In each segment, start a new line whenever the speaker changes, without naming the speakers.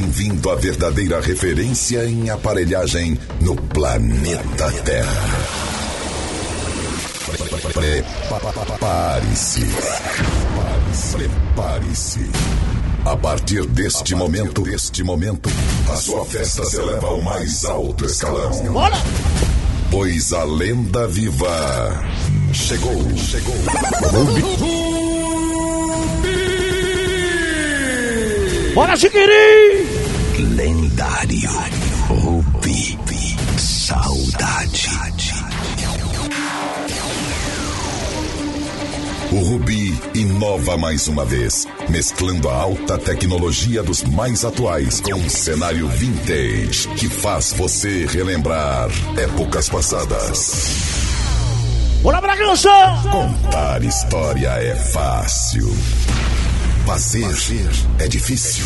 Bem-vindo à verdadeira referência em aparelhagem no planeta Terra. Prepare-se. Prepare-se. A partir deste momento, deste momento, a sua festa se eleva ao mais alto escalão.
Bora!
Pois a lenda viva chegou, chegou.
Bora, Chiquiri!
Lendário. Rubi. Saudade. O Rubi inova mais uma vez, mesclando a alta tecnologia dos mais atuais com um cenário vintage que faz você relembrar épocas passadas.
Bora, Bragança!
Contar história é fácil. Fazer é difícil.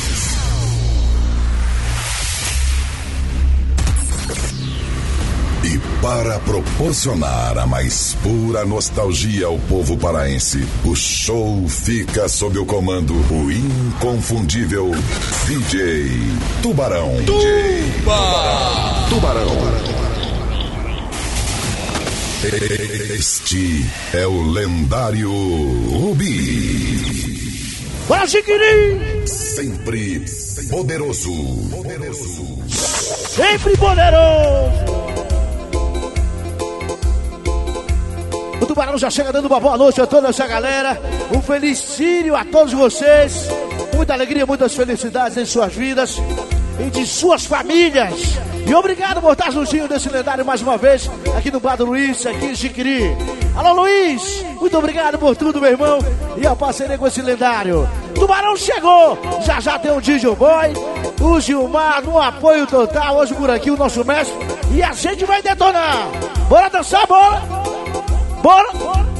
E para proporcionar a mais pura nostalgia ao povo paraense, o show fica sob o comando do inconfundível DJ Tubarão. Tuba! Tubarão. Este é o lendário Rubi.
Chiquiri!
Sempre poderoso. Poderoso.
Sempre poderoso! O Tubarão já chega dando uma boa noite a toda essa galera. Um feliz Sírio a todos vocês. Muita alegria, muitas felicidades em suas vidas e de suas famílias. E obrigado por estar juntinho desse lendário mais uma vez, aqui no Bar do Luiz, aqui em Chiquiri. Alô Luiz, muito obrigado por tudo, meu irmão, e a parceria com esse lendário. Tubarão chegou, já já tem o DJ Boy, o Gilmar no apoio total, hoje por aqui o nosso mestre, e a gente vai detonar. Bora dançar, bora! Bora!
Dali,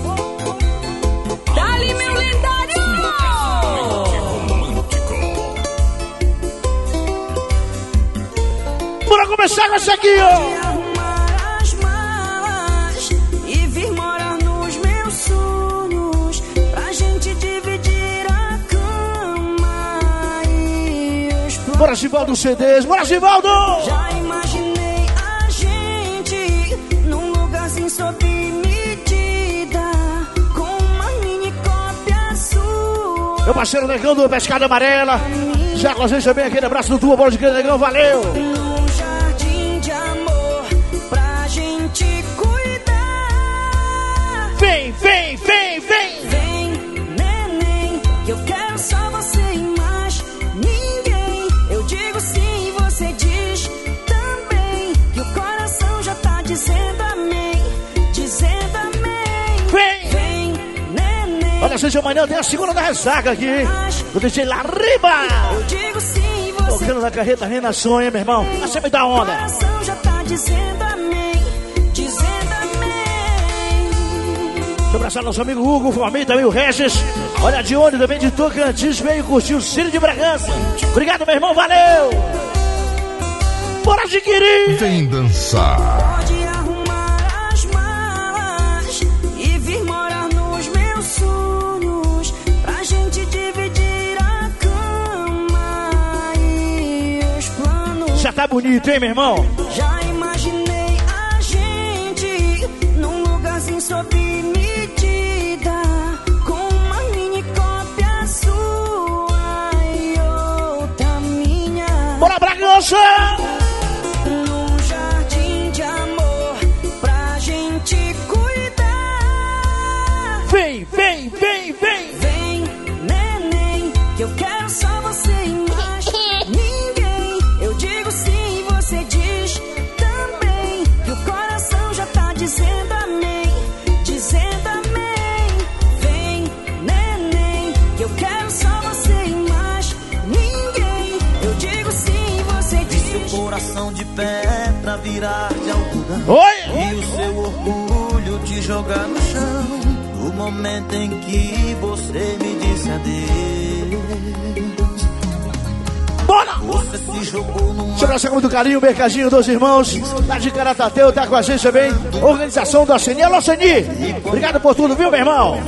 Bora começar com essa aqui, ó! Bora, Givaldo CDs, bora, Givaldo!
Já imaginei a gente num sob medida com uma mini cópia sua.
Meu parceiro Negão do Pescada Amarela, já com a gente também, aquele abraço do tua bola de grande Negão, valeu! Olha, gente, amanhã tem a segunda da ressaca aqui, hein?
Eu digo sim, você
Tocando na carreta Renação, hein, meu irmão? Acima da
O
onda!
coração já tá dizendo amém, dizendo amém.
Deixa eu abraçar nosso amigo Hugo, o Flamengo, também o Regis. Olha de onde também de Tocantins veio curtir o Círio de Bragança. Obrigado, meu irmão, valeu! Bora adquirir!
Vem dançar.
Tá bonito, hein, meu irmão?
Já imaginei a gente num lugarzinho sob medida
virar de algodão
Oi!
E o seu orgulho te jogar no chão No momento em que você me disse adeus
Bora!
Você se jogou numa
eu abraçar com muito carinho Mercadinho dos Irmãos, lá de Caratateu, tá com a gente também. Organização do Aceni. Alô, Aceni! Obrigado por tudo, viu, meu irmão?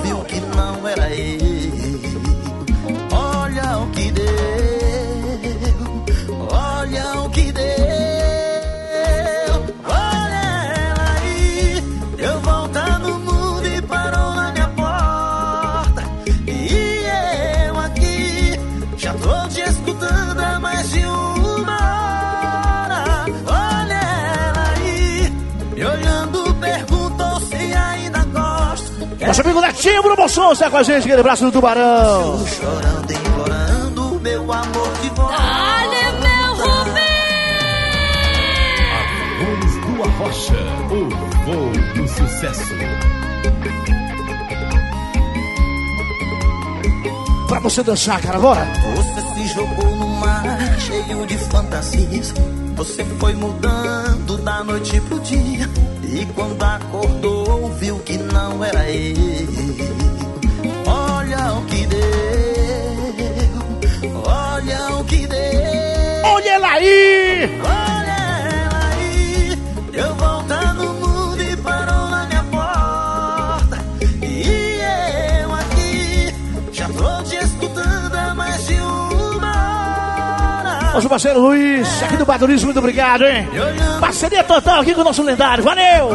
Nosso amigo Netinho Bruno está com a gente, aquele braço do tubarão.
Chorando, implorando meu amor de volta.
Olha, meu
do Arrocha, o voo do sucesso.
Pra você dançar, cara, bora.
Você se jogou no mar cheio de fantasias. Você foi mudando da noite pro dia. E quando acordou, viu que não era ele.
Nosso parceiro Luiz, aqui do Badurismo, muito obrigado, hein? Parceria total aqui com o nosso lendário, valeu!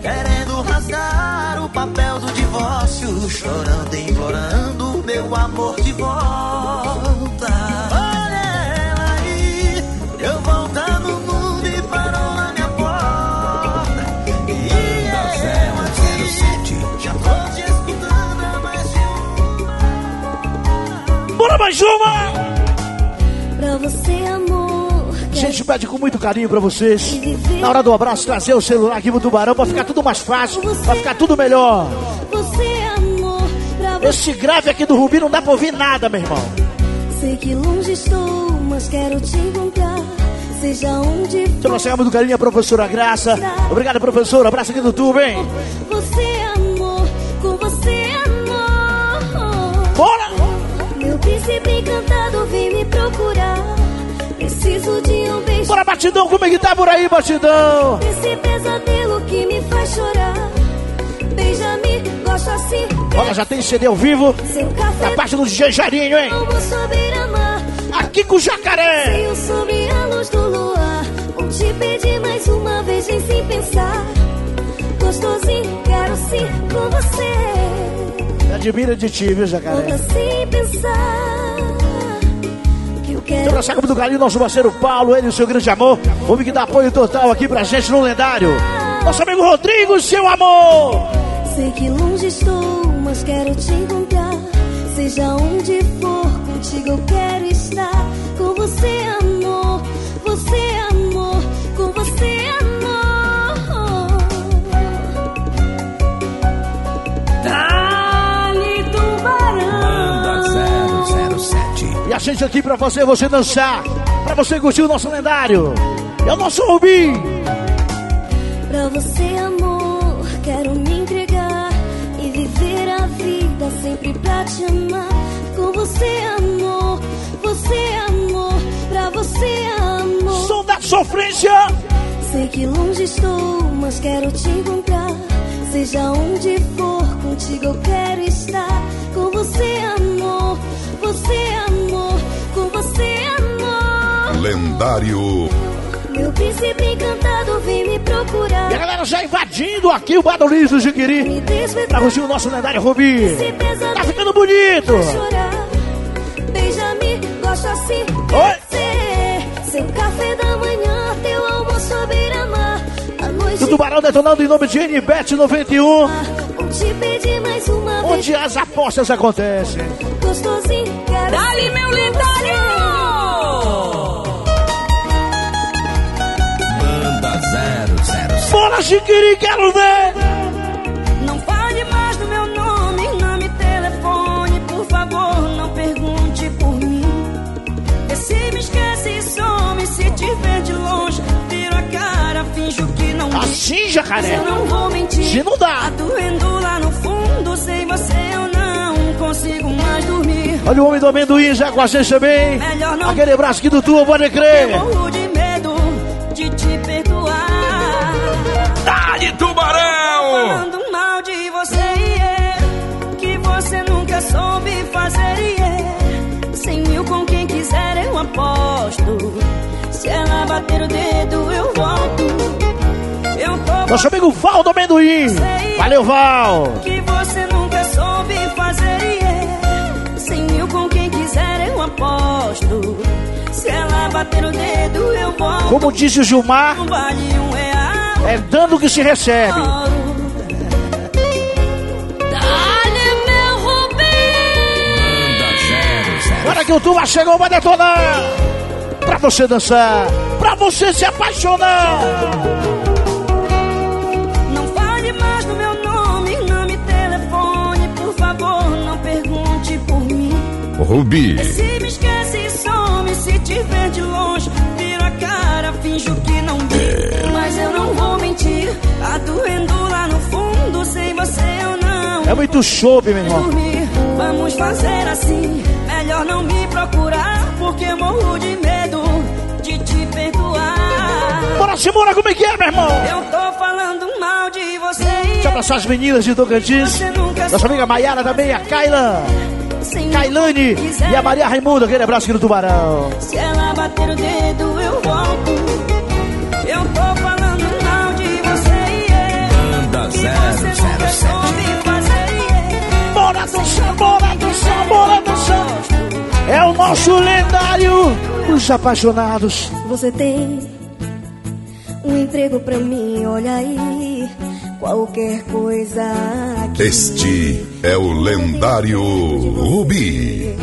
Querendo rasgar o papel do divórcio, chorando e implorando meu amor de volta. Olha ela aí, eu voltando no mundo e parou na minha porta. E eu aqui, já tô te escutando há mais de
Bora mais uma!
Você, amor.
Gente pede com muito carinho pra vocês. Na hora do abraço, trazer o celular aqui pro Tubarão pra ficar tudo mais fácil, pra ficar tudo melhor.
Você, amor. Pra você.
Esse grave aqui do Rubi não dá pra ouvir nada, meu irmão.
Sei que longe estou, mas quero te encontrar. Seja onde for.
Trouxemos do carinho a professora Graça. Obrigado, professora. Abraço aqui do tubo, hein?
Você, procurar. Preciso de um beijo.
Bora, batidão, como é que tá por aí, batidão?
Esse pesadelo que me faz chorar. Beija-me, gosto assim.
Olha, já tem CD ao vivo.
Seu café.
Da parte do DJ Jarinho, hein?
Como beira-mar.
Aqui com o Jacaré.
Tenho sob a luz do luar. Vou te pedir mais uma vez, vem sem pensar. Gostosinho, quero sim com você.
Me admira de ti, viu, Jacaré?
sem pensar. Eu quero.
Trouxe do carinho nosso parceiro Paulo, ele e o seu grande amor. Homem que dá apoio total aqui pra gente no lendário. Nosso amigo Rodrigo, seu amor.
Sei que longe estou, mas quero te encontrar. Seja onde for, contigo eu quero estar.
Gente aqui pra fazer você dançar. Pra você curtir o nosso lendário. É o nosso Rubi.
Pra você, amor, quero me entregar e viver a vida sempre pra te amar. Com você, amor, você, amor, pra você, amor.
Som da sofrência.
Sei que longe estou, mas quero te encontrar. Seja onde for, contigo eu quero estar. Com você, amor, você, amor,
Lendário.
Meu príncipe encantado vem me
E a
procurar.
galera já invadindo aqui o Badolis do Jiquiri.
Despertar.
curtir o nosso lendário Rubi. Tá ficando bonito.
Beija-me, gosto assim.
Oi.
Seu café da manhã, teu almoço à beira-mar. A noite.
O Tubarão detonando em nome de NBet 91.
Vou te pedir mais uma vez.
Onde as apostas acontecem.
007.
Bora, Jiquiri, quero ver.
Não fale mais do meu nome, não me telefone, por favor, não pergunte por mim. Vê se me esquece e some, se te ver de longe, viro a cara, finjo que não vi.
Assim, jacaré.
Eu não vou mentir.
Se não dá.
Tá doendo lá no fundo, sem você eu não consigo mais dormir.
Olha o homem do amendoim já com a gente também. Aquele braço aqui do tua, pode crer.
Soube fazer, yeah. Cem mil com quem quiser eu aposto. Se ela bater o dedo, eu volto. Eu tô
Nosso amigo Val do amendoim. Valeu, Val.
que você nunca soube fazer, yeah. Cem mil com quem quiser eu aposto. Se ela bater o dedo, eu volto.
Como disse o Gilmar,
vale um
é dando que se recebe. Que o Tuba chegou, vai detonar. Pra você dançar, pra você se apaixonar.
Não fale mais do meu nome, não me telefone, por favor, não pergunte por mim.
Rubi.
Se me esquece e some, se te ver de longe, viro a cara, finjo que não vi. Mas eu não vou mentir, tá doendo lá no fundo, sem você eu não.
É muito chope, meu irmão.
dormir. Vamos fazer assim, melhor não me procurar, porque morro de medo de te perdoar.
Bora, Simona, como é que é, meu irmão?
Eu tô falando mal de você.
Deixa eu abraçar as meninas de Tocantins. Nossa amiga Maiara também, a Kailan.
Sem
Kailane e a Maria Raimundo, aquele abraço aqui no Tubarão.
Se ela bater o dedo, eu volto. Eu tô falando mal de você. Nunca
007.
soube fazer. Yeah.
Bora dançar, É o nosso lendário, os apaixonados.
Você tem um emprego pra mim, olha aí. Qualquer coisa que
Este é o lendário Rubi.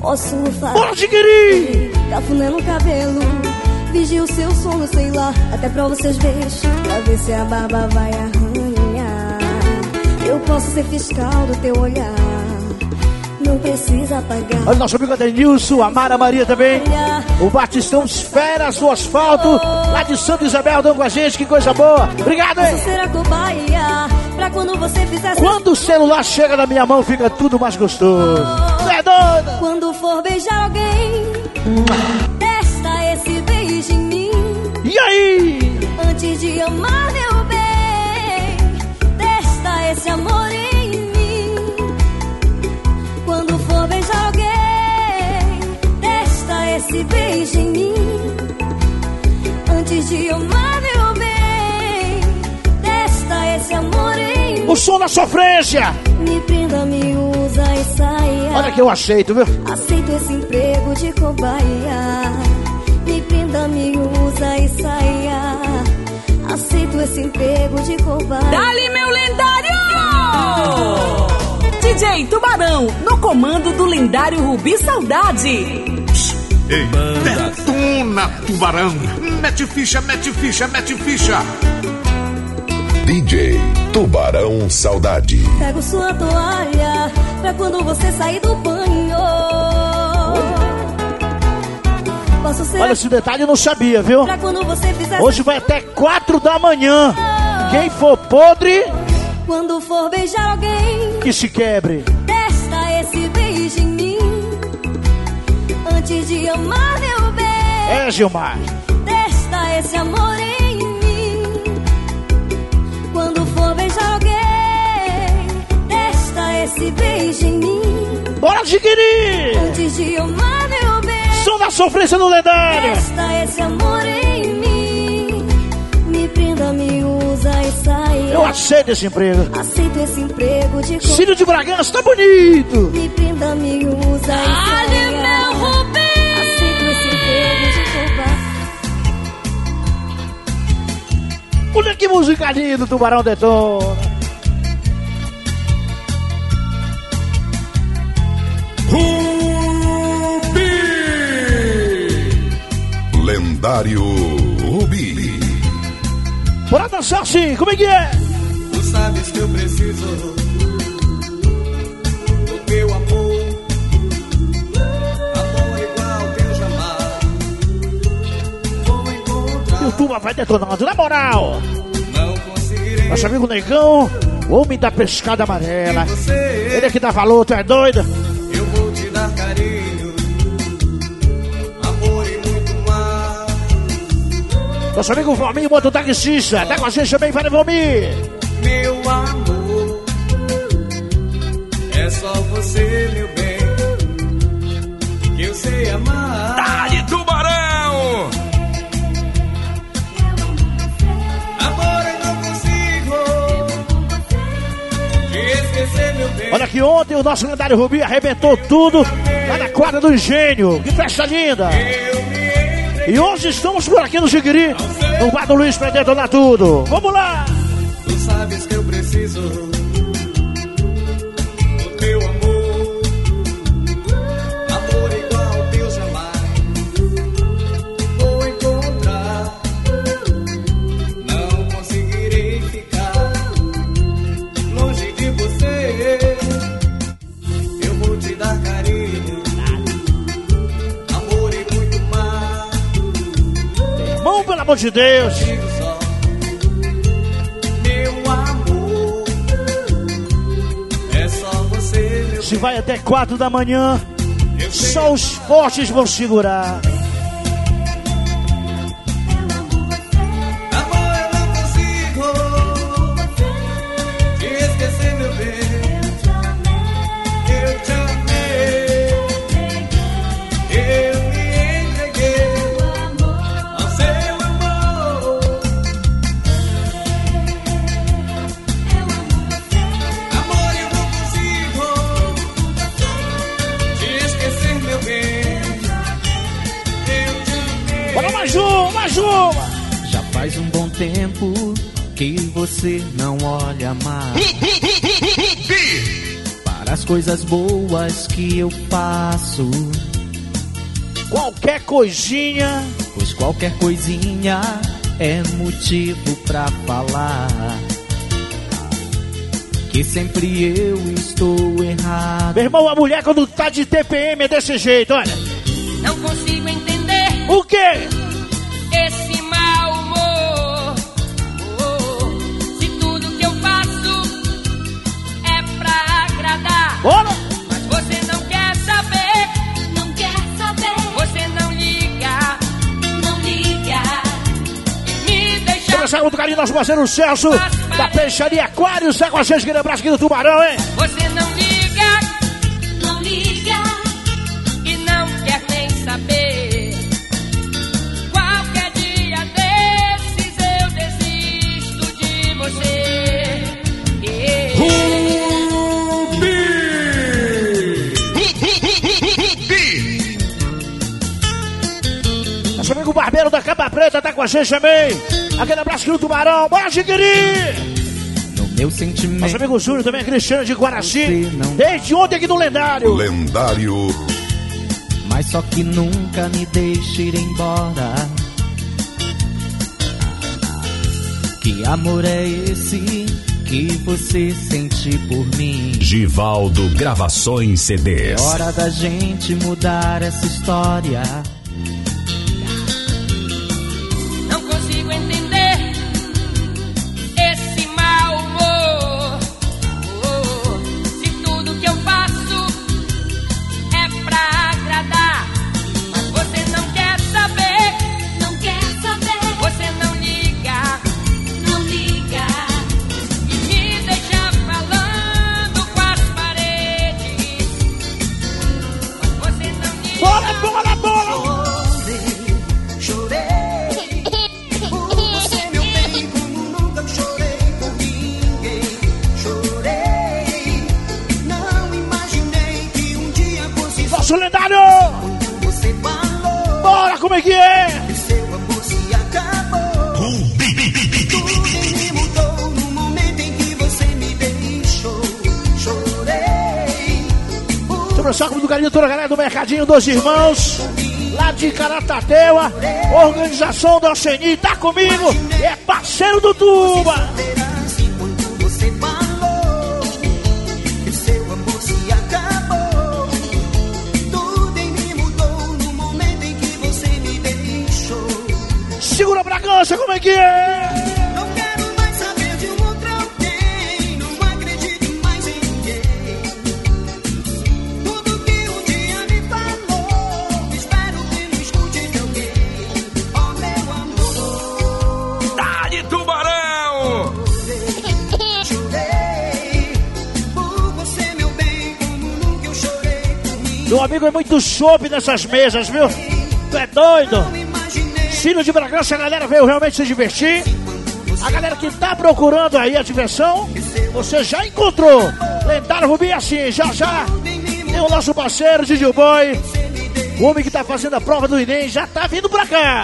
posso fazer.
Tigiri!
Cafuné no cabelo, vigio o seu sono, sei lá. Até pra vocês verem, pra ver se a barba vai arranhar. Eu posso ser fiscal do teu olhar, não precisa pagar.
Olha o nosso amigo Adenilson, a Mara Maria também. O Batistão Esferas do Asfalto, lá de Santa Isabel, estão com a gente, que coisa boa. Obrigado, hein?
Quando
o celular chega na minha mão, fica tudo mais gostoso. É doida?
Quando for beijar alguém, testa esse beijo em mim.
E aí?
Antes de amar meu bem, testa esse amor
O som da sofrência.
Me prenda, me usa e saia.
Olha que eu aceito, viu?
Aceito esse emprego de cobaia. Me prenda, me usa e saia. Aceito esse emprego de cobaia.
Dali, meu lendário! DJ Tubarão, no comando do lendário Rubi Saudade.
Ei, detona, tubarão! Mete ficha, mete ficha, mete ficha!
DJ Tubarão Saudade.
Pego sua toalha pra quando você sair do banho.
Olha, esse detalhe eu não sabia, viu? Hoje vai até quatro da manhã. Quem for podre,
Quando for beijar alguém,
que se quebre.
testa esse beijo em mim. Antes de amar.
É, Gilmar.
Testa esse amor em mim. Quando for beijar alguém, testa esse beijo em mim.
Bora, Tigiri!
Antes de amar meu bem,
Som da sofrência no lendário.
testa esse amor em mim. Me prenda, me usa e saia.
Eu aceito esse emprego.
Aceito esse emprego de
Cílio de Bragança, tá bonito.
Me prenda, me usa e saia.
Olha que música linda, Tubarão Detona.
Lendário Rubi.
Bora dançar sim, como é que é?
Tu sabes que eu preciso
Tuba vai detonando, na moral. Nosso amigo Negão, o homem da pescada amarela. Ele é que dá valor, tu é doido?
eu vou te dar carinho, amor e muito mais.
Nosso amigo Valmir, moto taxista. Tá com a gente também, vai Valmir.
Meu amor, é só você, meu bem, que eu sei amar.
Dali,
Olha que ontem o nosso lendário Rubi arrebentou tudo lá na quadra do Engenho. Que festa linda. E hoje estamos por aqui no Jiguiri, no bar do Luiz pra detonar tudo. Vamos lá.
Tu sabes que eu preciso
de Deus.
Meu amor, é só você, meu
Se vai até quatro da manhã, só os fortes vão segurar.
Você não olha mais para as coisas boas que eu faço.
Qualquer coisinha,
Pois qualquer coisinha é motivo pra falar. Que sempre eu estou errado.
meu irmão, a mulher quando tá de TPM é desse jeito, olha.
Não consigo entender
O quê? Bora!
Mas você não quer saber, não quer saber. Você não liga, não liga. Me deixa.
Começar muito carinho, nosso parceiro Celso, da Peixaria Aquário, sai com a gente, aquele abraço aqui do Tubarão, hein?
Você
gente também. Aquele abraço aqui do Tubarão, bora adquirir!
No meu sentimento.
Nosso amigo Júnior também, Cristiano de Guaraci,
não-
desde ontem aqui no Lendário.
Lendário
Mas só que nunca me deixe ir embora. Que amor é esse que você sente por mim?
Givaldo Gravações CDs.
É hora da gente mudar essa história.
Do dos Irmãos, lá de Caratateua, organização da Oceni, tá comigo, é parceiro do Tuba.
e quando você falou que
amigo é muito chope nessas mesas, viu? Tu é doido? Filho de Bragança, a galera veio realmente se divertir. A galera que tá procurando aí a diversão, você já encontrou. Lendário Rubi assim, já já. Tem o nosso parceiro, Didi Boy. O homem que tá fazendo a prova do Enem já tá vindo pra cá.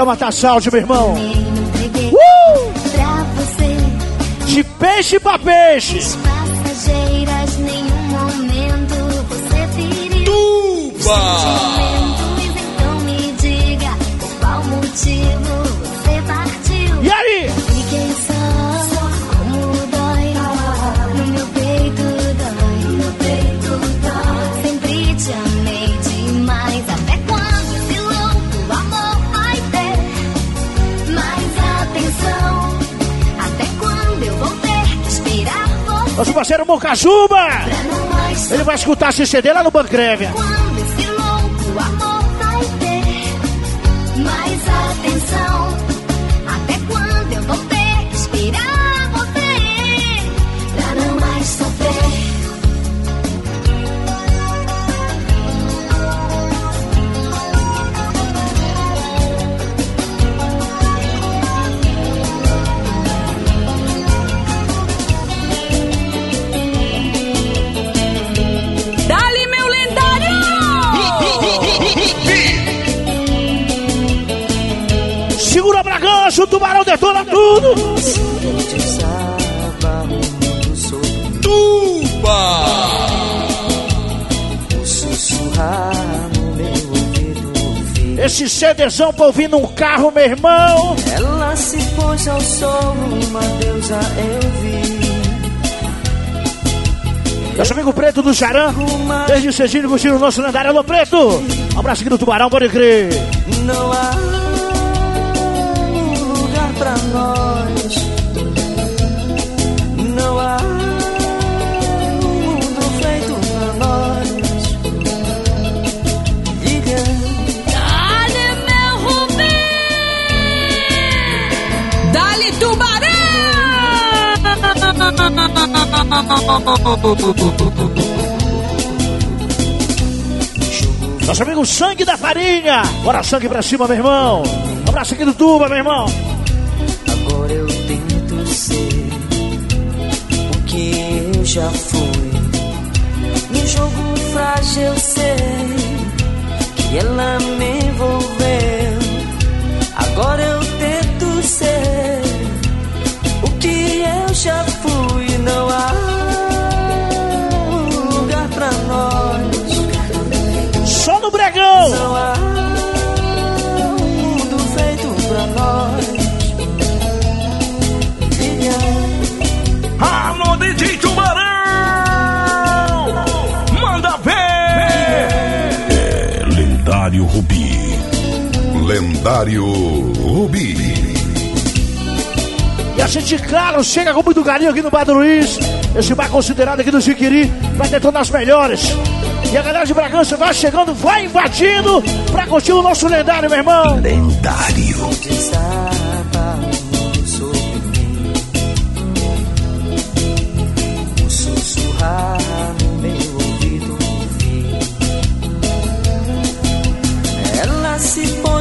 Do Tamatá Saúde, meu irmão. Uh!
Pra você,
De peixe pra peixe.
passageiras, nenhum momento você viria.
Tuba!
Nosso parceiro Mocajuba. Ele vai escutar esse CD lá no Bancrévia.
Esse
CDzão pra ouvir num carro, meu irmão.
Ela se pôs ao sol, uma deusa eu vi.
Nosso amigo Preto do Charan. Desde cedinho curtindo o nosso lendário. Alô, Preto. Um abraço aqui do Tubarão, pode crer.
Não há lugar pra nós.
Nosso amigo Sangue da Farinha. Bora sangue pra cima, meu irmão. Um abraço aqui do Tuba, meu irmão.
agora eu tento ser o que eu já fui. No jogo frágil eu sei que ela me envolveu. Agora eu
Lendário Rubi.
E a gente, claro, chega com muito carinho aqui no Bar do Luiz. Esse bar considerado aqui do Jiquiri. Vai detonar as melhores. E a galera de Bragança vai chegando, vai invadindo pra curtir o nosso lendário, meu irmão.
Lendário.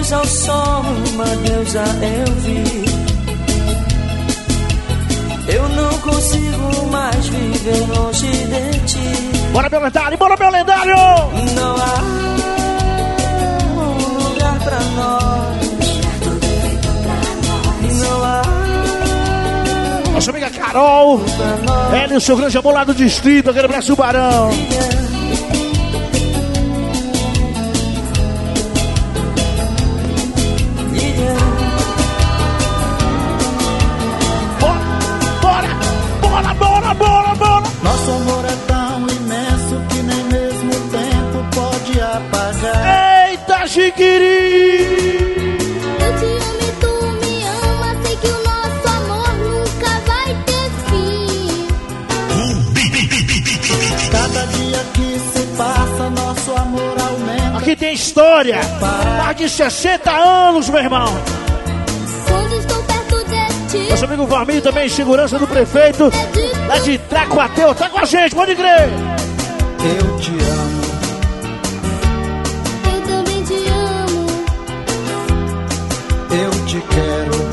Pôs ao sol, uma deusa eu vi. Eu não consigo mais viver longe de ti.
Bora, meu lendário, bora, meu lendário.
Não há um lugar pra nós. Não há
Nossa amiga Carol. Ela e o seu grande amor lá do distrito, aquele abraço Barão. Tem história. Mais de 60 anos, meu irmão.
Quando estou perto de ti,
Nosso amigo Varminho também, segurança do prefeito. Lá de Tracuateu, tá com a gente, pode crer.
Eu te amo. Quero.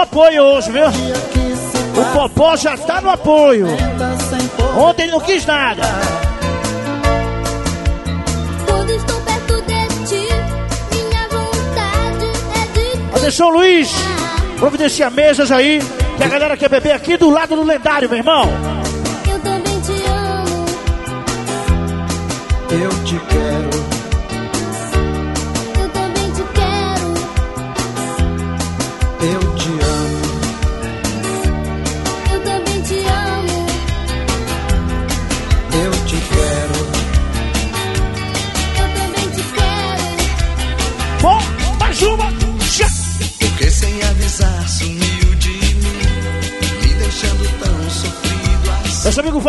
Apoio hoje, viu? O Popó já tá no apoio. Ontem ele não quis nada.
Vontade é
Atenção, Luiz. Providencia mesas aí. Que a galera quer beber aqui do lado do lendário, meu irmão.
Eu também te amo.
Eu te quero.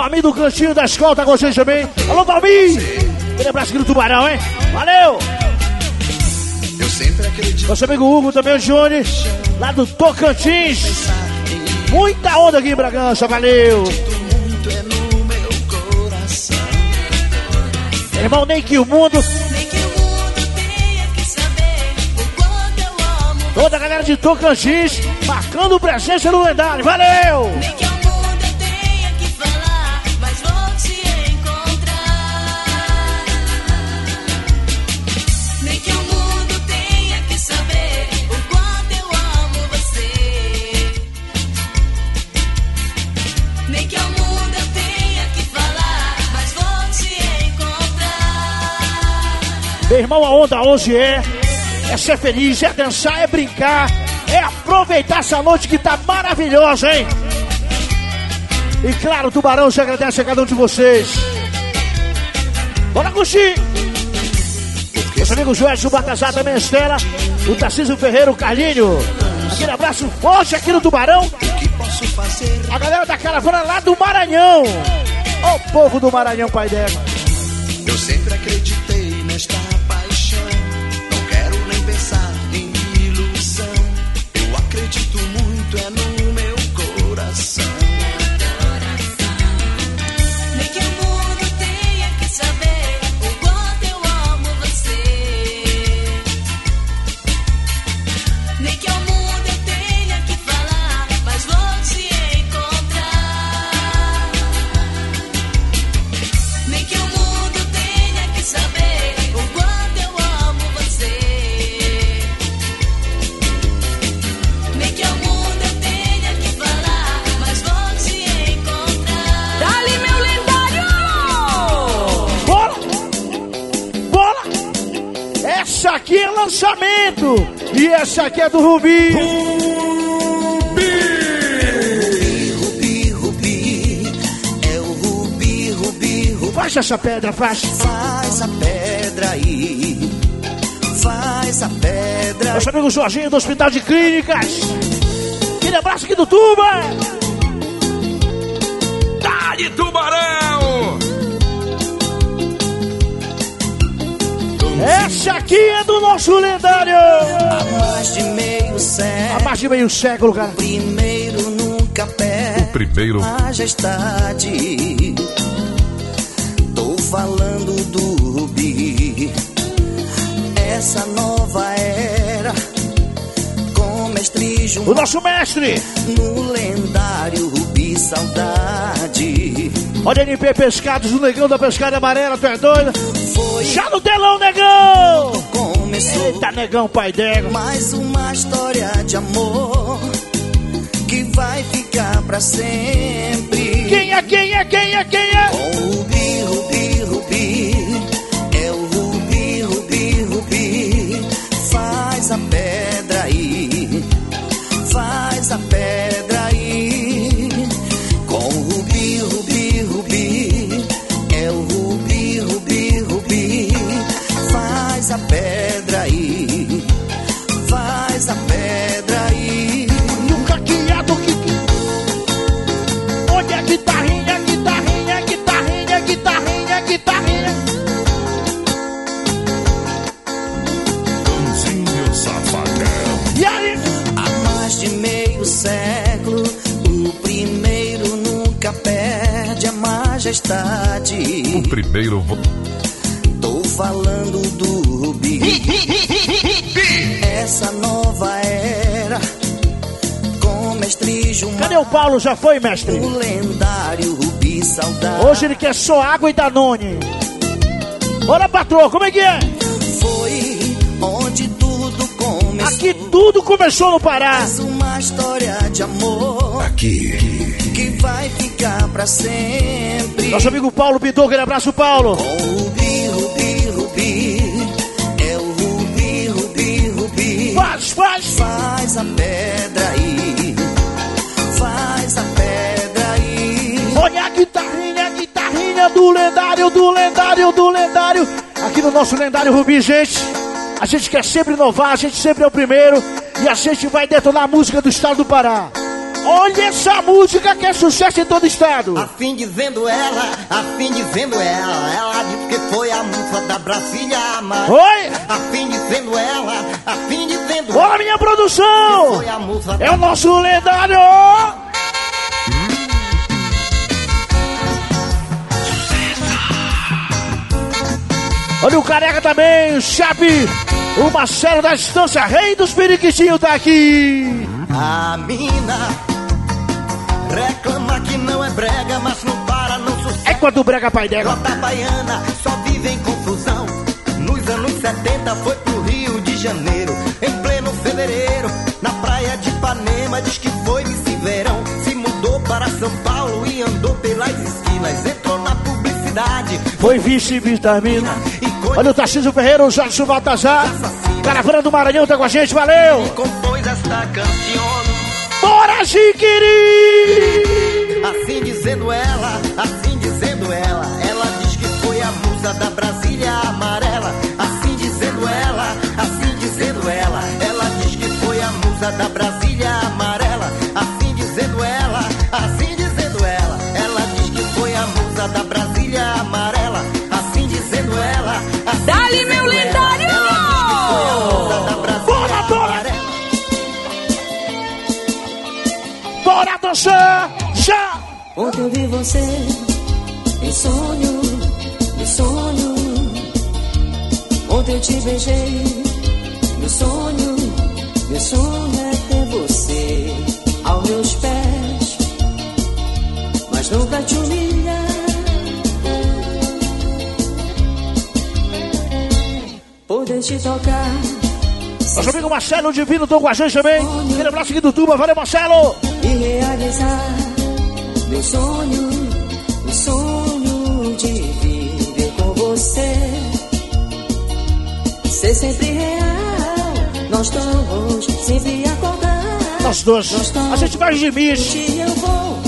Valmir do Cantinho da Escola tá com vocês também. Alô, Valmir! Aquele abraço aqui do Tubarão, hein? Valeu!
Eu sempre acredito
Nosso amigo Hugo também, o Johnny, lá do Tocantins. Muita onda aqui em Bragança, valeu! irmão, nem que o mundo, toda a galera de Tocantins, marcando presença no lendário, valeu! Irmão, a onda hoje é, é ser feliz, é dançar, é brincar, é aproveitar essa noite que tá maravilhosa, hein? E claro, o Tubarão se agradece a cada um de vocês. Bora curtir! Meus amigos Joel Batazar também, Estela, o Tarcísio Ferreira, o Carlinho. Aquele abraço forte aqui no Tubarão. A galera da caravana lá do Maranhão. Ó o povo do Maranhão, pai dela. Essa pedra, faz!
Faz a pedra aí. Faz a pedra.
Nosso amigo Jorginho do Hospital de Clínicas! Aquele abraço aqui do Tuba!
Dá-lhe, tubarão!
Essa aqui é do nosso lendário!
Há mais de meio século.
Há mais de meio século, cara.
Primeiro nunca perde.
Primeiro,
Majestade. Falando do Rubi. Essa nova era. Com mestre
O
João
nosso mestre!
no lendário Rubi Saudade.
Olha NP Pescados, o negão da pescada amarela, tu é doido?
Foi
Já no telão, negão!
começou
Eita, negão, pai d'égua!
mais uma história de amor que vai ficar pra sempre.
Quem é, quem é, quem é, quem é? Paulo? Já foi, mestre?
O lendário Rubi Saudade.
Hoje ele quer só água e Danone. Bora, patroa, como é que é?
Foi onde tudo começou.
Aqui tudo começou no Pará.
Mais uma história de amor
Aqui.
que vai ficar pra sempre.
Nosso amigo Paulo pintou, aquele abraço, Paulo.
Com Rubi, Rubi, Rubi. É o Rubi, Rubi, Rubi.
Faz, faz.
Faz a pedra
do lendário, do lendário, do lendário. Aqui no nosso lendário Rubi, gente. A gente quer sempre inovar, a gente sempre é o primeiro. E a gente vai detonar a música do estado do Pará. Olha essa música que é sucesso em todo o estado.
A fim de vendo ela, a fim de vendo ela, ela disse que foi a musa da Brasília Amarela.
Oi!
A fim de vendo ela, a fim de vendo
Bora, minha produção! É o nosso lendário! Olha o careca também, o Chape, o Marcelo da Estância, rei dos periquitinhos tá aqui.
A mina reclama que não é brega, mas não para, não sossega.
É quando o brega pai dela.
Rota baiana só vive em confusão. Nos anos 70 foi pro Rio de Janeiro, em pleno fevereiro, na praia de Ipanema, diz que foi nesse verão. Se mudou para São Paulo e andou pelas esquinas,
Foi vice-vitamina. Olha o Tarcísio Ferreira, o Jorge Baltazar. Caravana do Maranhão tá com a gente, valeu!
Compôs esta canção.
Bora, Jiquiri!
Assim dizendo ela, assim dizendo ela, ela diz que foi a musa da Brasília amarela. Assim dizendo ela, assim dizendo ela, ela diz que foi a musa da Brasília
dançar! Já!
Ontem eu vi você em sonho, em sonho. Ontem eu te beijei no sonho. Meu sonho é ter você aos meus pés, mas não pra te humilhar. Poder te tocar.
Nosso amigo Marcelo Divino tô com a gente também. Aquele abraço aqui do Tuba, valeu Marcelo!
E realizar meu sonho, o sonho de viver com você. Ser sempre real, nós estamos sempre acordar.
Nós dois, a gente vai de limite.
Um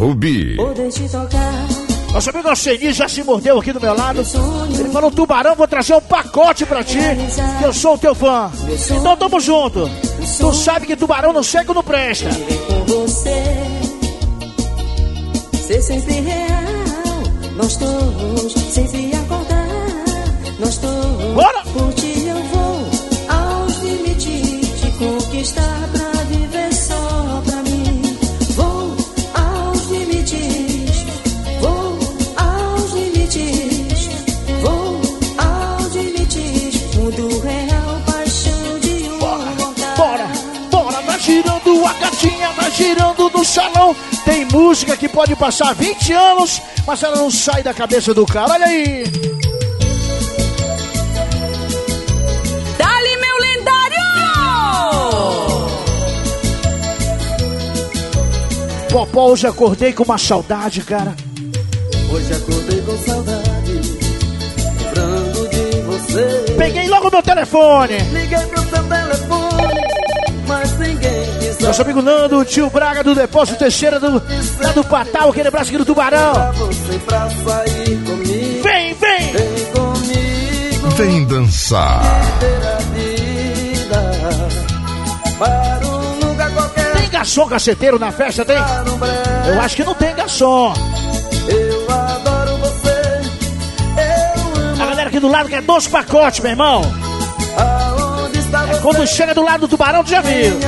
Rubi.
Nosso amigo Alceni já se mordeu aqui do meu lado. Ele falou: Tubarão, vou trazer um pacote pra ti. Que eu sou o teu fã. Então tamo junto. Tu sabe que tubarão não seca não presta.
Ser sempre real, nós todos sempre acordar. Nós todos
salão. Tem música que pode passar 20 anos, mas ela não sai da cabeça do cara. Olha aí.
Dali, meu lendário!
Popó, hoje acordei com uma saudade, cara.
Hoje acordei com saudade, lembrando de você.
Peguei logo meu telefone.
Liguei pro seu telefone, mas ninguém
Nosso amigo Nando, tio Braga do Depósito Teixeira do, lá do Patal, aquele abraço aqui do Tubarão. Vem, vem!
Vem
dançar.
a.
Tem garçom caceteiro na festa, tem? Eu acho que não tem garçom.
Eu adoro você
aqui do lado que é dois pacotes, meu irmão. É quando chega do lado do tubarão, tu já viu.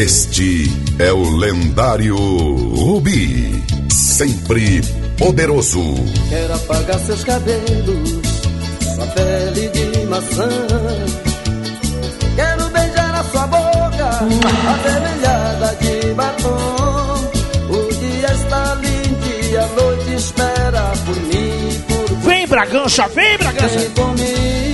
Este é o lendário Rubi, sempre poderoso.
Quero apagar seus cabelos, sua pele de maçã. Quero beijar a sua boca, avermelhada de batom. O dia está lindo e a noite espera por mim, por
Vem, Bragança, vem, Bragança.
Vem comigo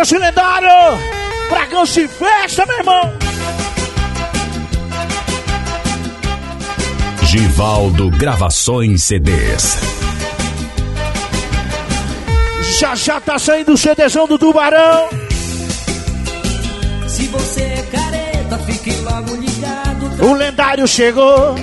Esse lendário. Bragança e festa, meu irmão.
Givaldo Gravações CDs.
Já já tá saindo o CDzão do Tubarão.
Se você é careta, fique logo ligado.
O lendário chegou.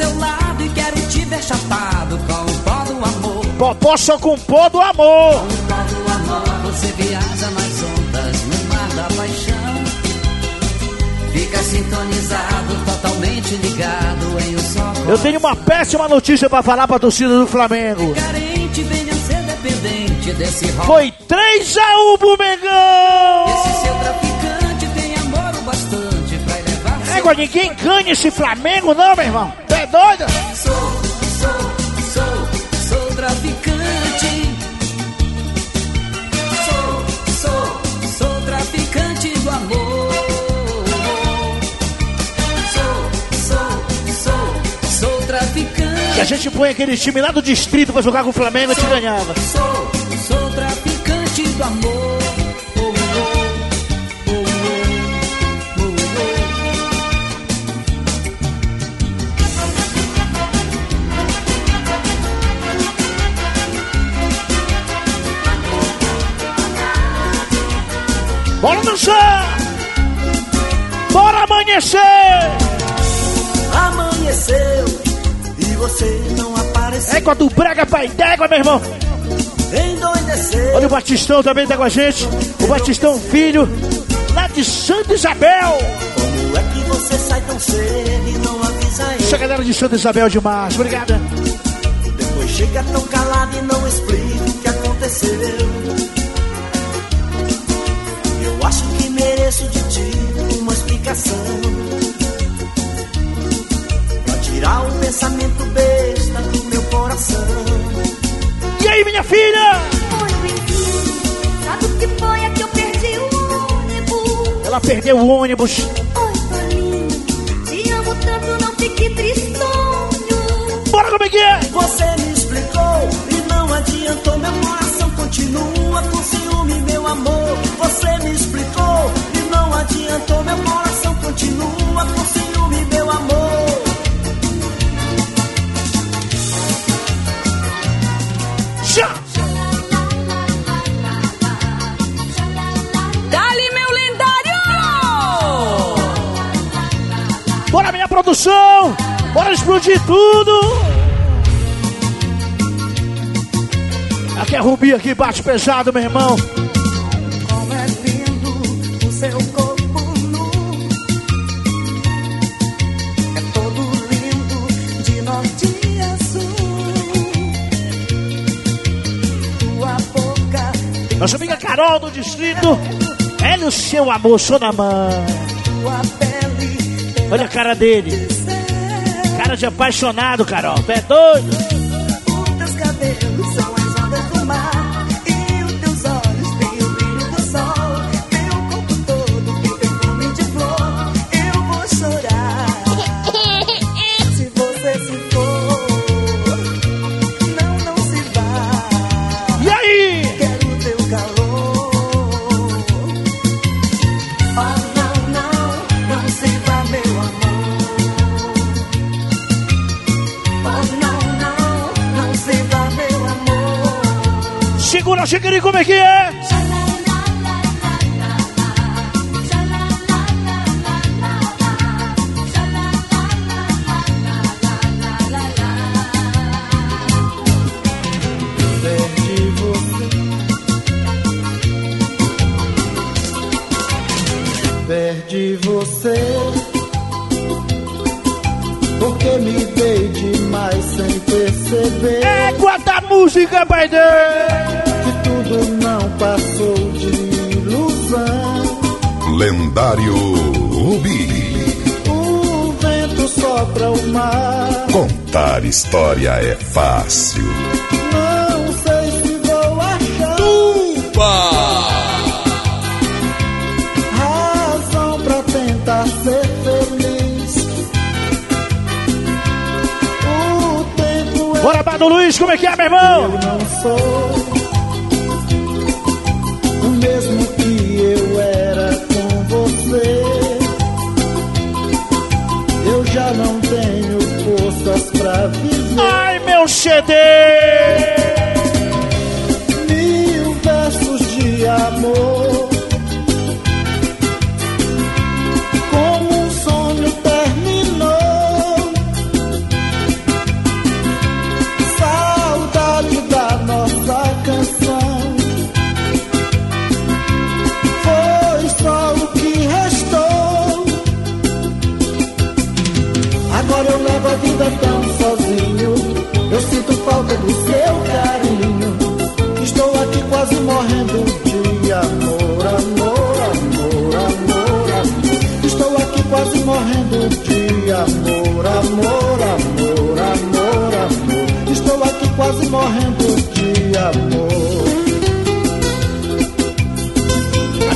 Seu lado e quero te ver chapado com o pó do amor.
Popó só com pó do amor.
Com o pó do amor, você viaja nas ondas no mar da paixão. Fica sintonizado, totalmente ligado em um só
Eu tenho uma péssima notícia pra falar pra torcida do Flamengo.
carente, venha ser dependente desse.
Foi 3 a 1 pro Mengão. Égua, ninguém ganha esse Flamengo não, meu irmão. Tu é doido?
Sou, sou, sou, sou traficante. Sou, sou, sou traficante do amor. Sou, sou, sou, sou traficante.
Se a gente põe aquele time lá do distrito pra jogar com o Flamengo, a gente ganhava.
Sou, sou traficante do amor.
Bora dançar! Bora amanhecer!
Amanheceu e você não apareceu.
Égua do Brega Pai d'Égua, meu irmão.
Endoideceu.
Olha o Batistão também tá com a gente. O Batistão Filho, lá de Santa Isabel.
Como é que você sai tão cedo e não avisa ele?
Essa galera de Santa Isabel demais. Obrigada.
Depois chega tão calado e não explica o que aconteceu. Mereço de ti uma explicação. Pra tirar um pensamento besta do meu coração.
E aí, minha filha?
Oi, bem-vindo. Sabe o que foi? É que eu perdi o ônibus.
Ela perdeu o ônibus.
Oi, Toninho. Te amo tanto, não fique tristonho.
Bora, como é que é?
Você me explicou e não adiantou. Meu coração continua com ciúme, meu amor. Você me explicou não adiantou. Meu coração continua com ciúme, meu amor.
Já!
Dali, meu lendário!
Bora, minha produção! Bora explodir tudo! Aqui é Rubi, aqui bate pesado, meu irmão.
Seu corpo nu. É todo lindo de norte a sul. Tua boca
Nossa amiga Carol do distrito. Ela e o seu amor, sou na mão. Olha a cara dele. Cara de apaixonado, Carol. Tu é doido?
História é fácil.
Não sei se vou achar razão pra tentar ser feliz. O tempo é
Bora, Bado Luiz, como é que é, meu irmão?
eu não sou o mesmo que eu era com você. Eu já não tenho forças pra viver.
Ai, meu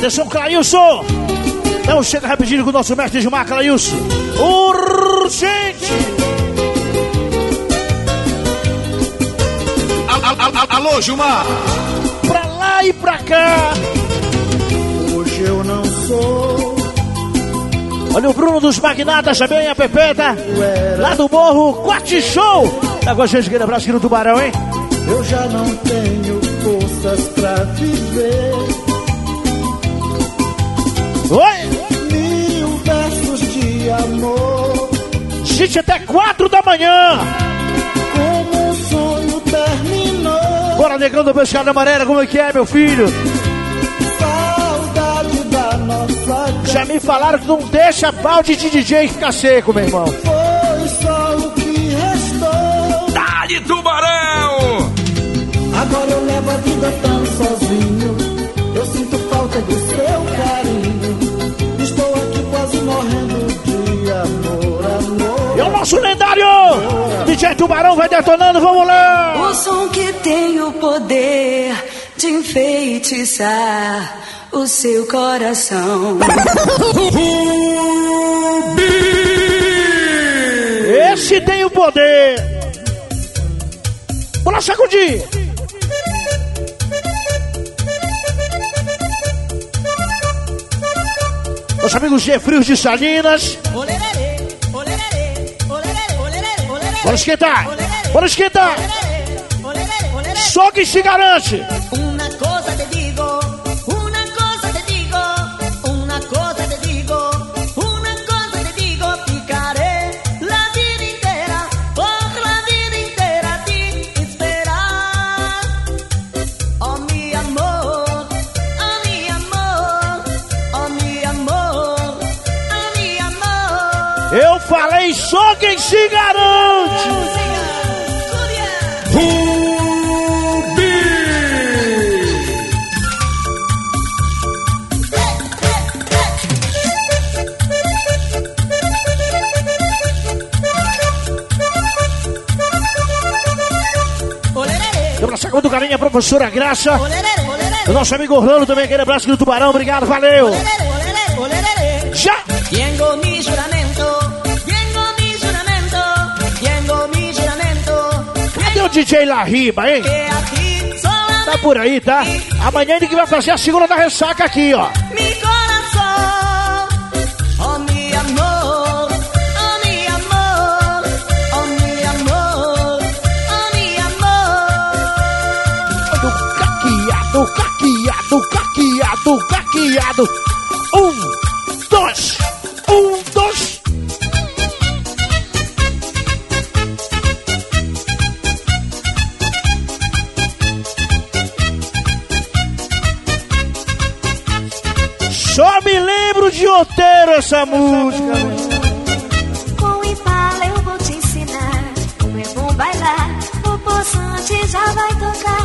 Atenção, Clailson! Não chega rapidinho com o nosso mestre de marca, Clailson. Urgente!
Al- al- al- Alô, Gilmar!
Pra lá e pra cá!
Hoje eu não sou
Olha o Bruno dos Magnatas também, a Pepeta. Lá do Morro, Quate Show! Tá com a gente, aquele abraço aqui no Tubarão, hein?
Eu já não tenho forças pra viver.
Gente, até quatro da manhã!
Como um sonho terminou.
Bora, negão do Pescado Amarela, como é que é, meu filho?
Saudade da nossa
Já me falaram que não deixa balde de DJ ficar seco, meu irmão.
Foi só o que restou.
Dá-lhe, tubarão!
Agora eu levo a vida tão sozinho. Eu sinto falta do seu
DJ Tubarão vai detonando, vamos lá!
O som que tem o poder de enfeitiçar o seu coração.
Esse tem o poder! Bora sacudir! Nosso amigo Jefrios de Salinas. Bora esquentar! Bora esquentar! Só quem se garante!
Una cosa te digo, una cosa te digo, una cosa te digo, una cosa te digo, ficaré la vida entera, por la vida entera a ti esperar. Oh mi amor, oh mi amor, oh mi amor, oh mi amor.
Eu falei só quem se garante! Quebra sacão do carinho, a professora Graça. O nosso amigo Orlando também, aquele abraço do Tubarão. Obrigado, valeu! Já!
Tengo mi juramento, tengo mi juramento, tengo mi juramento.
Cadê o DJ Larriba, hein? Tá por aí, tá? Amanhã ele que vai fazer a segunda da ressaca aqui, ó. Certo? Um, dois, um, dois. Só me lembro de Oteiro essa música.
Com o Impala eu vou te ensinar como é bom bailar. O poçante já vai tocar,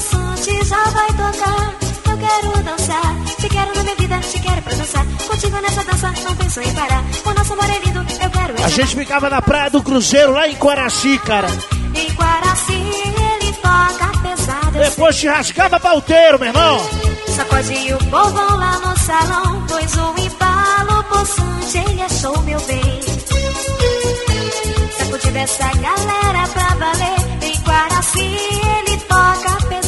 O poçante já vai tocar, eu quero dançar. Te quero na minha vida, te quero pra dançar. Contigo nessa dança, não penso em parar. O nosso amor é lindo, eu quero
A gente ficava na praia do Cruzeiro, lá em Coraci, cara.
Em Guaraci ele toca pesado.
Depois te rasgava pauteiro, meu irmão.
Sacode o povão lá no salão, pois o embalo possante, ele achou meu bem. Sacude dessa galera pra valer, em Guaraci ele toca pesado,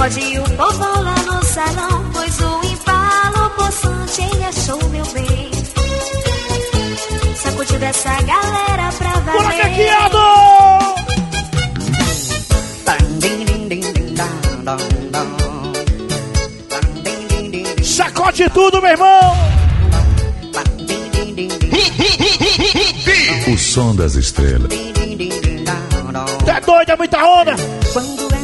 Sacode o povão lá no salão, pois o embalo possante, ele achou meu bem. Sacude dessa galera pra valer.
Bora, caqueado! Sacode tudo, meu irmão!
O som das estrelas.
Tá doido, é muita onda!
Quando ela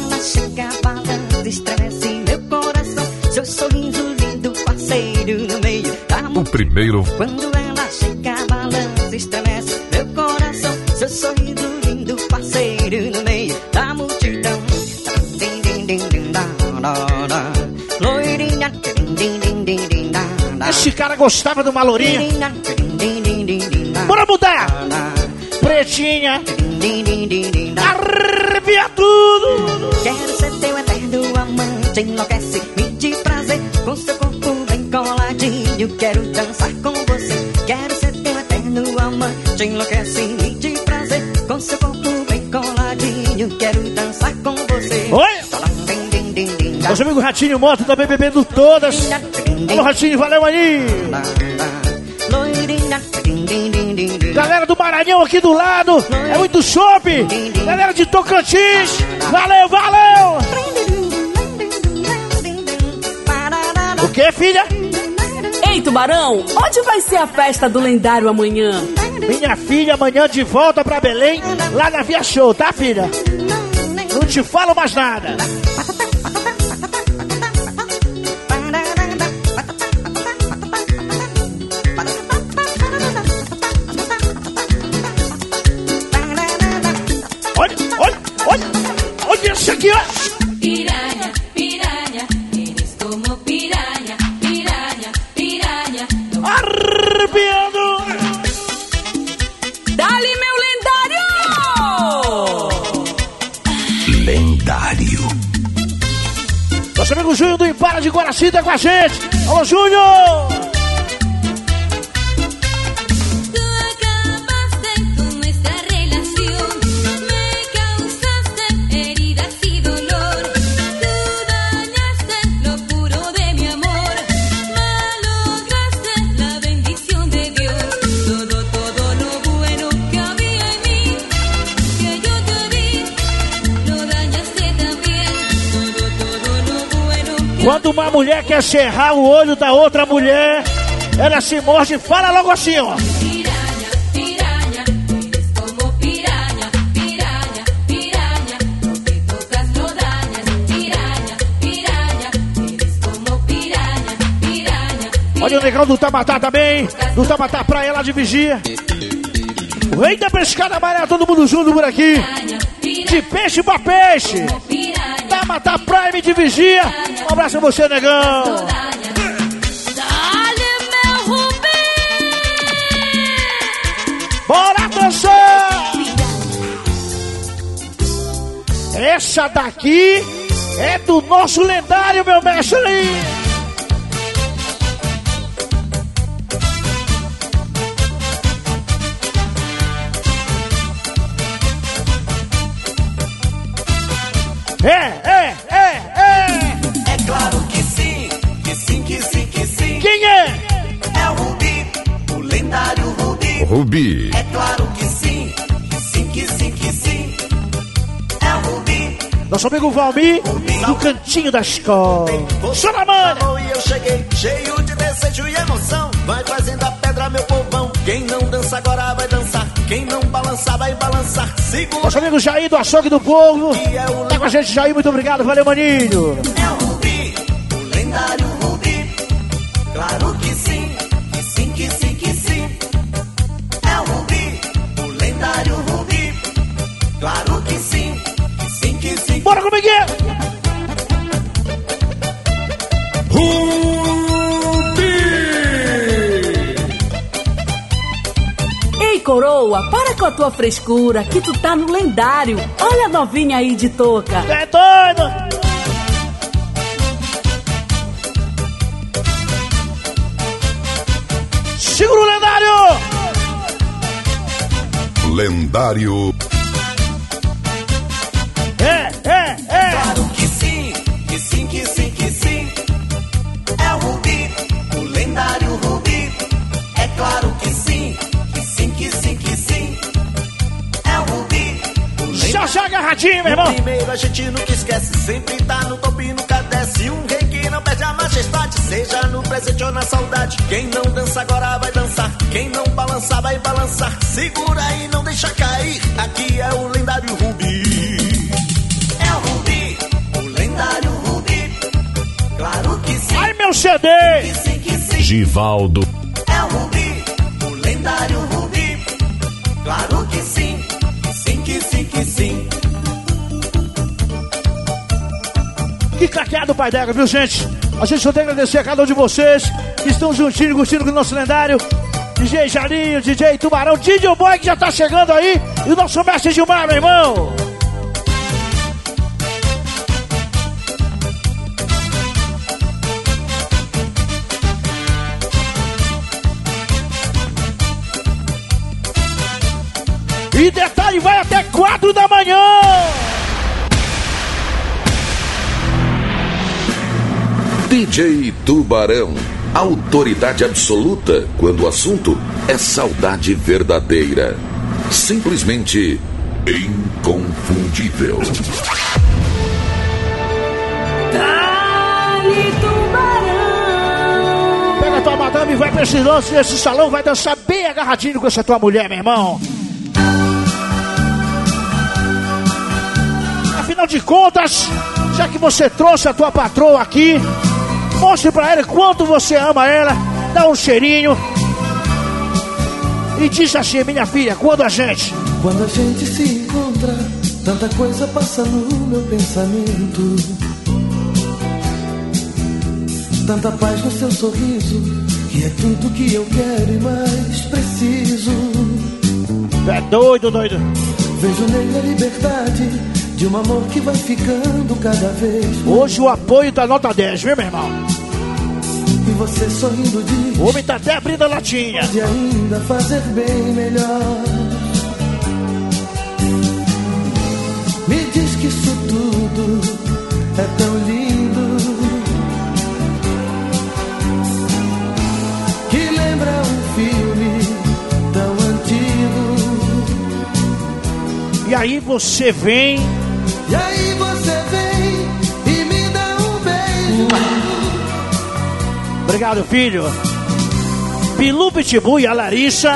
primeiro
Quando ela chega balando, estremece meu coração. Seu sorriso lindo, parceiro no meio da multidão. Loirinha.
Esse cara gostava do
da,
Bora mudar!
da.
Pretinha,
Quero dançar com você. Quero ser teu eterno amante, enlouquece, me de prazer, com seu corpo bem coladinho. Quero dançar com você.
Oi! Nosso amigo Ratinho Moto também bebendo todas. Alô, Ratinho, valeu aí! Galera do Maranhão aqui do lado, é muito chope! Galera de Tocantins, valeu, valeu! O que, filha?
Tubarão, onde vai ser a festa do lendário amanhã?
Minha filha amanhã de volta pra Belém, lá na Via Show, tá, filha? Não te falo mais nada. Olha, olha, olha, olha isso aqui, ó. Gente. Alô, Júnior! Quando uma mulher quer cerrar o olho da outra mulher, ela se morde e fala logo assim, ó. Olha o negão do Tamatá também, do Tamatá Praia lá de Vigia. O rei da pescada amarela, todo mundo junto por aqui. De peixe pra peixe. Tamatá Prime de Vigia. Um abraço a você, negão. Bora dançar! Essa daqui é do nosso lendário, meu mestre. É, Rubi. É
claro que sim, sim que sim que sim.
É
o Rubi.
Nosso amigo Valmi, no cantinho da escola. Chora, mano!
E eu cheguei cheio de desejo e emoção. Vai fazendo a pedra, meu povão. Quem não dança agora vai dançar. Quem não balançar vai balançar. Segura.
Nosso amigo Jair do Açougue do Povo. É tá com a gente, Jair. Muito obrigado. Valeu, maninho.
É o
a tua frescura, que tu tá no lendário. Olha a novinha aí de touca.
É doido! Segura o lendário!
Lendário
Agarradinho, meu irmão!
Primeiro a gente nunca esquece, sempre tá no topo e nunca desce. Um rei que não perde a majestade, seja no presente ou na saudade. Quem não dança agora vai dançar, quem não balançar vai balançar. Segura e não deixa cair, aqui é o lendário Rubi. É o Rubi, o lendário Rubi. Claro que sim,
Ai, meu CD!
que sim, que sim.
Givaldo.
É o Rubi, o lendário Rubi. Claro Que
craqueado, pai dela, viu, gente? A gente só tem que agradecer a cada um de vocês que estão juntinhos, curtindo com o nosso lendário. DJ Jarinho, DJ Tubarão, DJ Boy que já tá chegando aí. E o nosso mestre Gilmar, meu irmão. E detalhe, vai até quatro da manhã.
DJ Tubarão. Autoridade absoluta quando o assunto é saudade verdadeira. Simplesmente inconfundível.
Dali tubarão.
Pega tua madame e vai pra esse lance nesse salão, vai dançar bem agarradinho com essa tua mulher, meu irmão. Afinal de contas, já que você trouxe a tua patroa aqui, mostre pra ela quanto você ama ela, dá um cheirinho. E diz assim, minha filha, quando a gente
Quando a gente se encontra, tanta coisa passa no meu pensamento. Tanta paz no seu sorriso, que é tudo que eu quero e mais preciso.
é doido, doido.
Vejo nele a liberdade de um amor que vai ficando cada vez.
Hoje o apoio tá nota 10, viu, meu irmão?
E você sorrindo diz:
O homem tá até abrindo a latinha.
Pode ainda fazer bem melhor. Me diz que isso tudo é tão lindo que lembra um filme tão antigo.
E aí você vem
E aí você vem e me dá um beijo.
Obrigado, filho. Pilu Pitbull e a Larissa.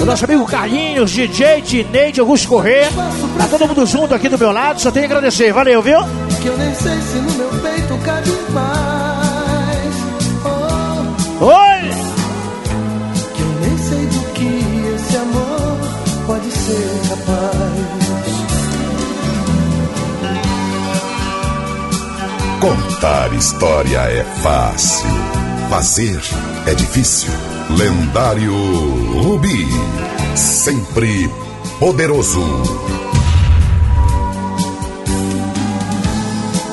O nosso amigo Carlinhos, DJ, Tineide, Augusto Corrêa. Tá todo mundo junto aqui do meu lado. Só tenho a agradecer. Valeu, viu?
Que eu nem sei se no meu peito cabe mais. Oh.
Oi!
Que eu nem sei do que esse amor pode ser capaz.
Contar história é fácil. Fazer é difícil. Lendário Rubi. Sempre poderoso.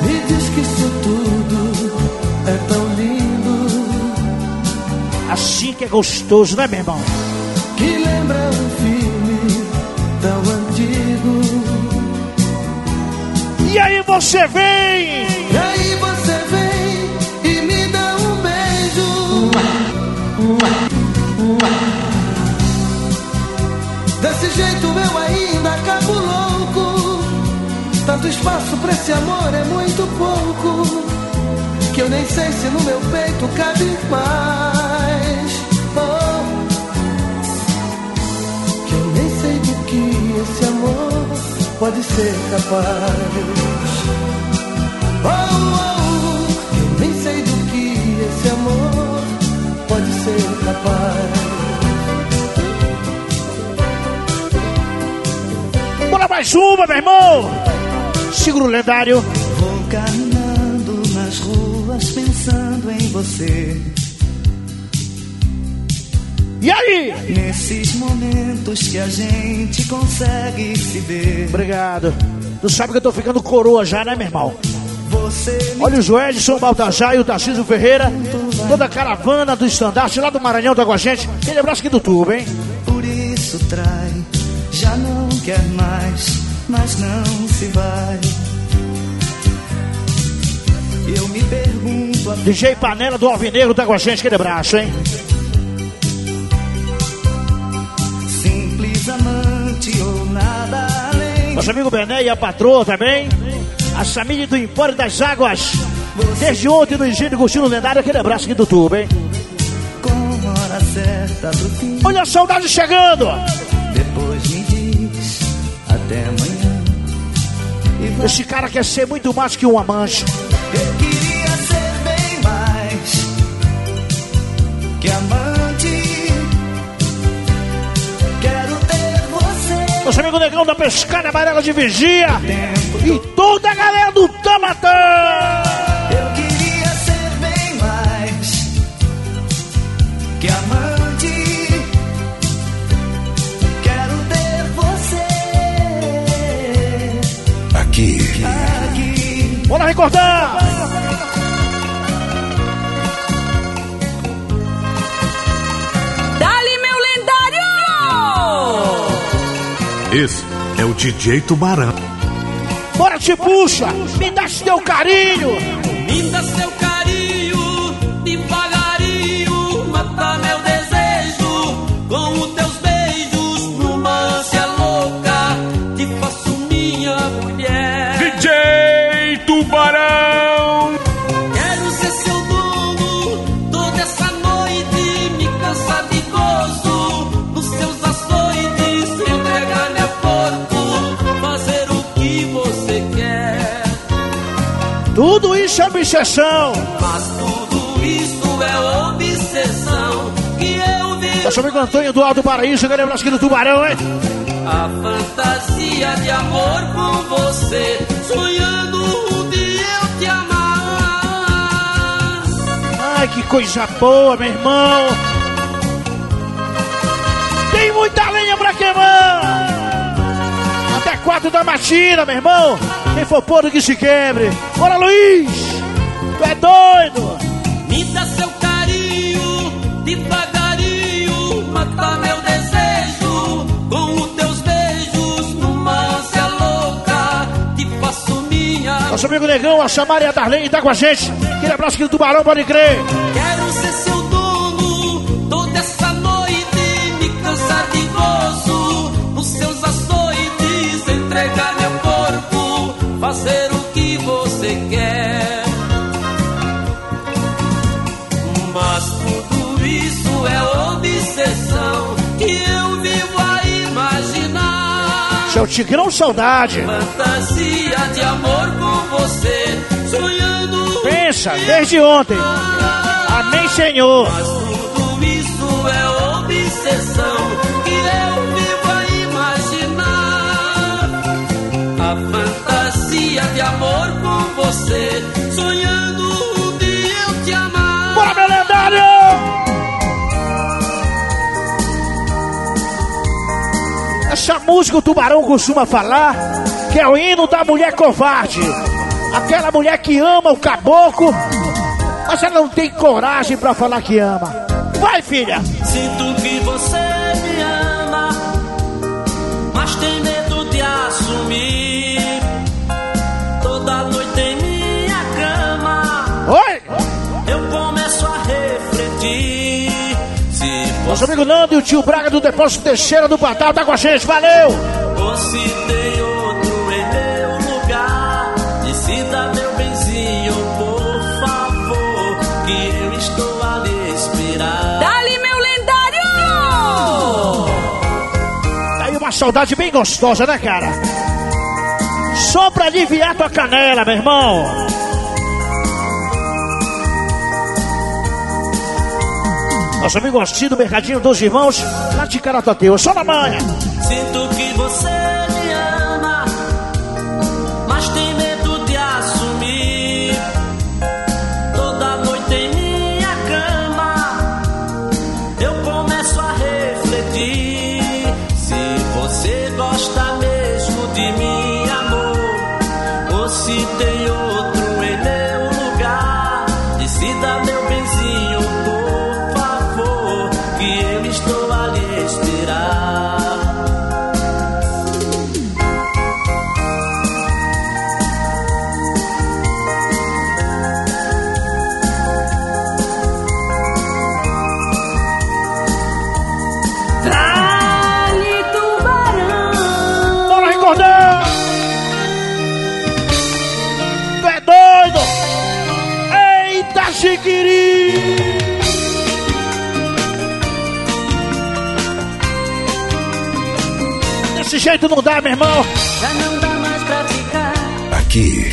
Me diz que isso tudo é tão lindo
Assim que é gostoso, né, meu irmão?
que lembra um filme tão antigo.
E aí você vem!
Jeito eu ainda acabo louco. Tanto espaço pra esse amor é muito pouco. Que eu nem sei se no meu peito cabe mais. Oh. Que eu nem sei do que esse amor pode ser capaz. Oh, oh, que eu nem sei do que esse amor pode ser capaz.
Mais uma, meu irmão! Seguro lendário.
Vou caminhando nas ruas pensando em você.
E aí?
Nesses momentos que a gente consegue se ver.
Obrigado. Tu sabe que eu tô ficando coroa já, né, meu irmão? Olha o Joelson Baltazar e o Tarcísio Ferreira. Toda a caravana do estandarte lá do Maranhão tá com a gente. Aquele abraço aqui do tubo, hein?
por isso trai. Já não quer mais, mas não se vai. Eu me pergunto
DJ Panela do Alvinegro tá com a gente. Aquele abraço, hein?
simples amante ou nada além.
Nosso amigo Bené e a patroa também. A Samile do Empório das Águas. Desde ontem no Engenho Gostino Lendário. Aquele abraço aqui do tubo, hein?
Com hora certa fim.
Olha a saudade chegando!
Até amanhã.
Esse cara quer ser muito mais que um amante.
Eu queria ser bem mais que amante. Quero ter você.
Nosso amigo Negão da Pescada Amarela de Vigia. E toda a galera do Tamatã. Bora recordar!
Dali, meu lendário!
Esse é o DJ Tubarão.
Bora te puxa! Me dá esse teu carinho!
Me dá seu carinho,
Isso é obsessão!
Mas tudo isso é obsessão que eu vivo.
Nosso amigo Antônio do Alto Paraíso. Aquele abraço aqui do Tubarão, hein?
A fantasia de amor com você, sonhando um dia eu te amar.
Ai, que coisa boa, meu irmão! Tem muita lenha pra queimar! Até quatro da matina, meu irmão! Quem for podre que se quebre! Bora, Luiz! Tu é doido!
Me dá seu carinho, devagarinho, mata meu desejo com os teus beijos, numa ânsia louca, te faço minha.
Nosso amigo Negão, a Samara e a Darlene tá com a gente. Aquele abraço aqui do Tubarão, pode crer.
Quero
Tigrão Saudade.
Fantasia de amor com você, sonhando.
Pensa, desde ontem. Amém, Senhor.
Mas tudo isso é obsessão que eu vivo a imaginar. A fantasia de amor com você,
música o Tubarão costuma falar que é o hino da mulher covarde. Aquela mulher que ama o caboclo, mas ela não tem coragem pra falar que ama. Vai, filha!
Sinto que você me ama, mas tem
Nosso amigo Nando e o tio Braga do Depósito Teixeira do Pantal tá com a gente, valeu!
Você tem outro em meu é lugar, decida meu benzinho, por favor, que eu estou a lhe esperar.
Dá-lhe, meu lendário!
Aí uma saudade bem gostosa, né, cara? Só pra aliviar tua canela, meu irmão. Nosso amigo Agostinho Mercadinho dos Irmãos, lá de Caratateu. Só na manhã.
Sinto que você
jeito não dá, meu irmão.
Já não dá mais pra ficar
Aqui,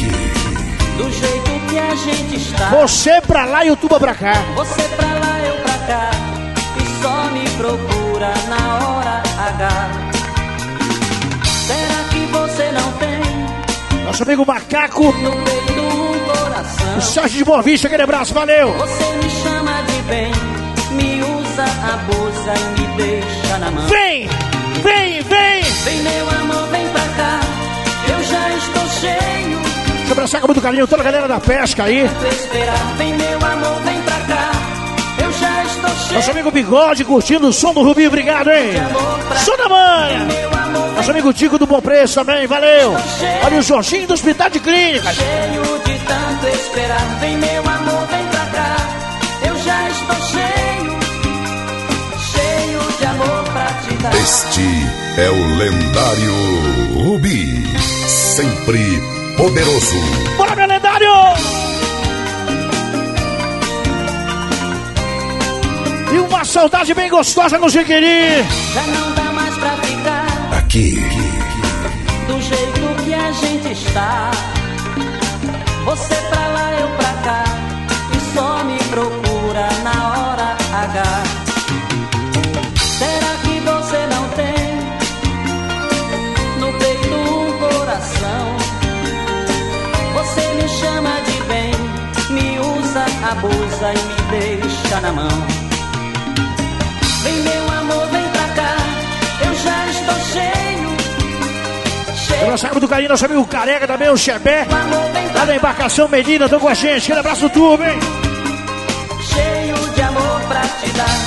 do jeito que a gente está.
Você pra lá e o tuba pra cá.
Você pra lá, eu pra cá. E só me procura na hora H. Será que você não tem
Nosso amigo Macaco,
no peito um coração?
o Sérgio de Boa Vista, aquele abraço, valeu!
Você me chama de bem, me usa, abusa e me deixa na mão.
Vem! Vem, vem!
Vem, meu amor, vem pra cá. Eu já estou cheio
Deixa eu abraçar com muito carinho toda a galera da pesca aí.
Vem, meu amor, vem pra cá. Eu já estou cheio
Nosso amigo Bigode curtindo o som do Rubinho, obrigado, hein? Sou da
amor,
Nosso amigo Tico do Bom Preço também, valeu! Olha o Jorginho do Hospital de Clínicas.
cheio de tanto esperar. Vem, meu amor, vem
este é o lendário Rubi. Sempre poderoso.
Bora, meu lendário! E uma saudade bem gostosa no Jiquiri.
Já não dá mais pra ficar
Aqui,
do jeito que a gente está. Você na mão. Vem, meu amor, vem pra cá, eu já estou cheio. cheio.
O nosso amigo do Carinho, nosso amigo Careca também, o Chebé. Lá da embarcação Medina, estão com a gente. Aquele abraço, turma, hein? Cheio de amor pra te dar.